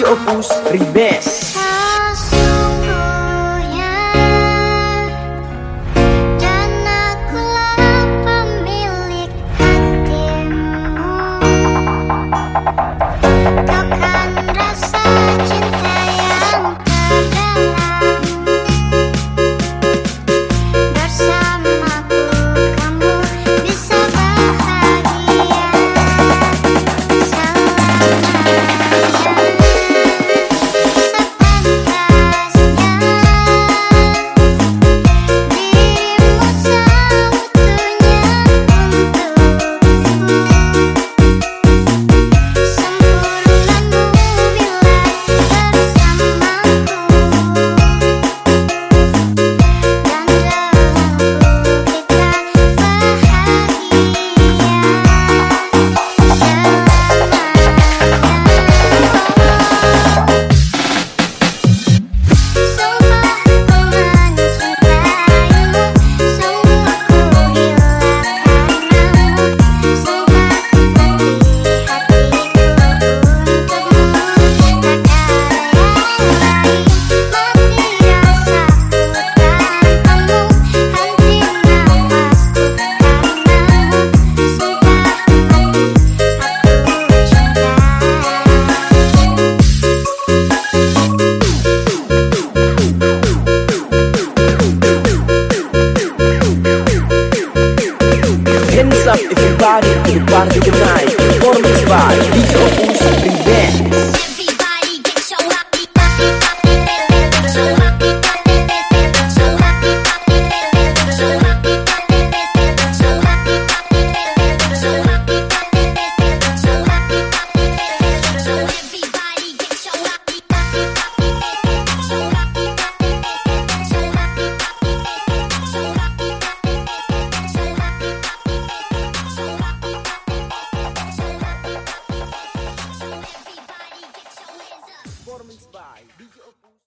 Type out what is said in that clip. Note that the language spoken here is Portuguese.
DJ Opus Remix up everybody